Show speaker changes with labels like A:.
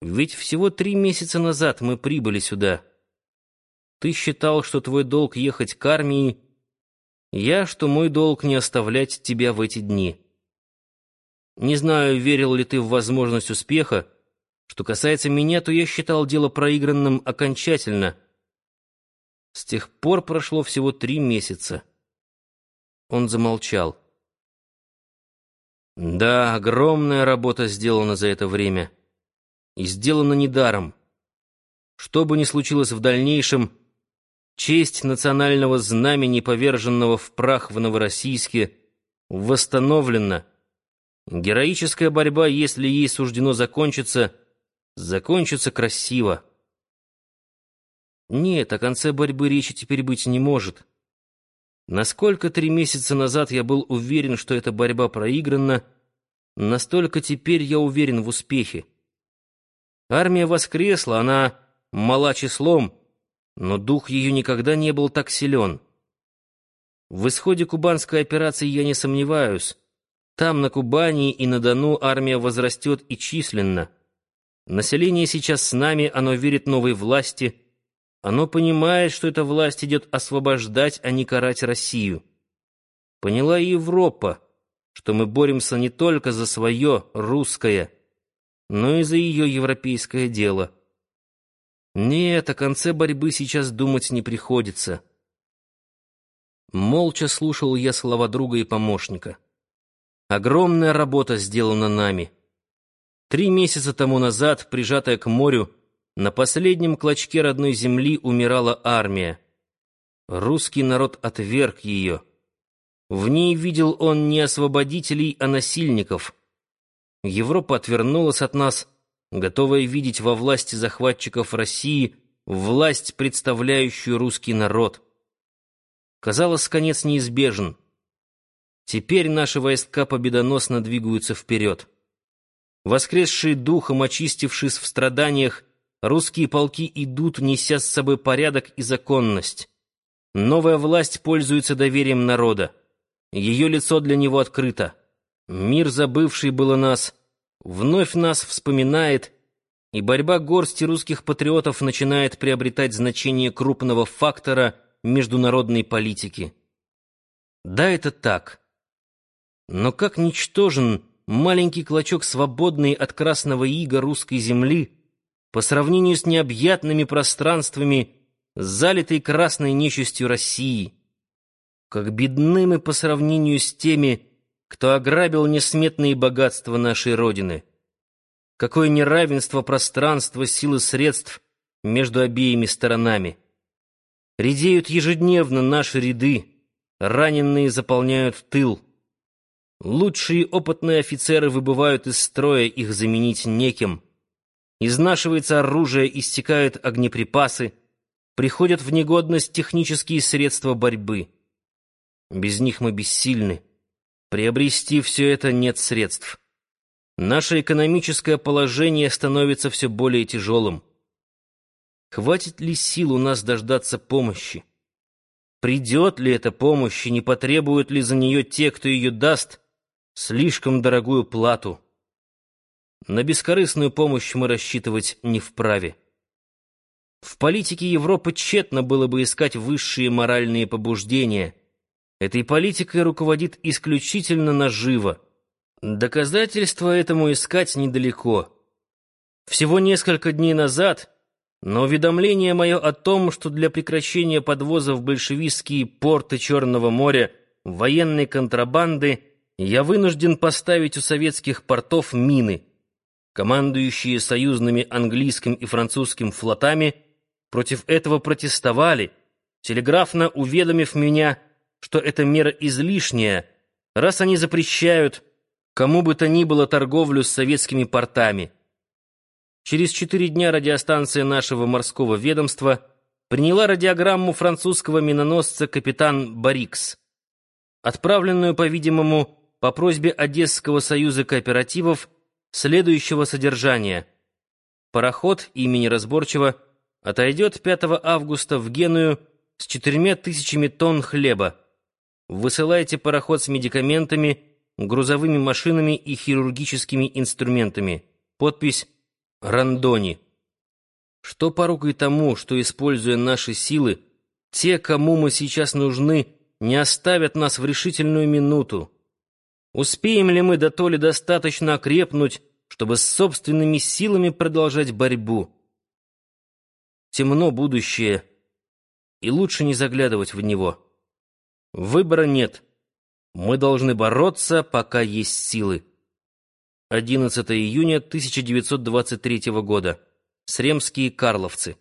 A: Ведь всего три месяца назад мы прибыли сюда. Ты считал, что твой долг ехать к армии, я, что мой долг не оставлять тебя в эти дни. Не знаю, верил ли ты в возможность успеха. Что касается меня, то я считал дело проигранным окончательно. С тех пор прошло всего три месяца. Он замолчал. Да, огромная работа сделана за это время и сделано недаром. Что бы ни случилось в дальнейшем, честь национального знамени, поверженного в прах в Новороссийске, восстановлена. Героическая борьба, если ей суждено закончиться, закончится красиво. Нет, о конце борьбы речи теперь быть не может. Насколько три месяца назад я был уверен, что эта борьба проиграна, настолько теперь я уверен в успехе. Армия воскресла, она мала числом, но дух ее никогда не был так силен. В исходе кубанской операции я не сомневаюсь. Там, на Кубани и на Дону, армия возрастет и численно. Население сейчас с нами, оно верит новой власти. Оно понимает, что эта власть идет освобождать, а не карать Россию. Поняла и Европа, что мы боремся не только за свое, русское, но и за ее европейское дело. Нет, о конце борьбы сейчас думать не приходится. Молча слушал я слова друга и помощника. Огромная работа сделана нами. Три месяца тому назад, прижатая к морю, на последнем клочке родной земли умирала армия. Русский народ отверг ее. В ней видел он не освободителей, а насильников — Европа отвернулась от нас, готовая видеть во власти захватчиков России власть, представляющую русский народ. Казалось, конец неизбежен. Теперь наши войска победоносно двигаются вперед. Воскресшие духом, очистившись в страданиях, русские полки идут, неся с собой порядок и законность. Новая власть пользуется доверием народа. Ее лицо для него открыто. Мир, забывший было нас, вновь нас вспоминает, и борьба горсти русских патриотов начинает приобретать значение крупного фактора международной политики. Да, это так. Но как ничтожен маленький клочок свободный от красного ига русской земли по сравнению с необъятными пространствами, залитой красной нечистью России. Как бедны мы по сравнению с теми, кто ограбил несметные богатства нашей Родины. Какое неравенство пространства, силы средств между обеими сторонами. Редеют ежедневно наши ряды, раненые заполняют тыл. Лучшие опытные офицеры выбывают из строя, их заменить неким. Изнашивается оружие, истекают огнеприпасы, приходят в негодность технические средства борьбы. Без них мы бессильны. Приобрести все это нет средств. Наше экономическое положение становится все более тяжелым. Хватит ли сил у нас дождаться помощи? Придет ли эта помощь и не потребуют ли за нее те, кто ее даст, слишком дорогую плату? На бескорыстную помощь мы рассчитывать не вправе. В политике Европы тщетно было бы искать высшие моральные побуждения — Этой политикой руководит исключительно наживо. Доказательства этому искать недалеко. Всего несколько дней назад на уведомление мое о том, что для прекращения подвоза в большевистские порты Черного моря военной контрабанды я вынужден поставить у советских портов мины. Командующие союзными английским и французским флотами против этого протестовали, телеграфно уведомив меня что эта мера излишняя, раз они запрещают кому бы то ни было торговлю с советскими портами. Через четыре дня радиостанция нашего морского ведомства приняла радиограмму французского миноносца капитан Барикс, отправленную, по-видимому, по просьбе Одесского союза кооперативов следующего содержания. Пароход имени разборчиво отойдет 5 августа в Геную с четырьмя тысячами тонн хлеба. Высылайте пароход с медикаментами, грузовыми машинами и хирургическими инструментами. Подпись Рандони. Что порукой тому, что, используя наши силы, те, кому мы сейчас нужны, не оставят нас в решительную минуту? Успеем ли мы до то ли достаточно окрепнуть, чтобы с собственными силами продолжать борьбу? Темно будущее, и лучше не заглядывать в него. Выбора нет. Мы должны бороться, пока есть силы. 11 июня 1923 года. Сремские Карловцы.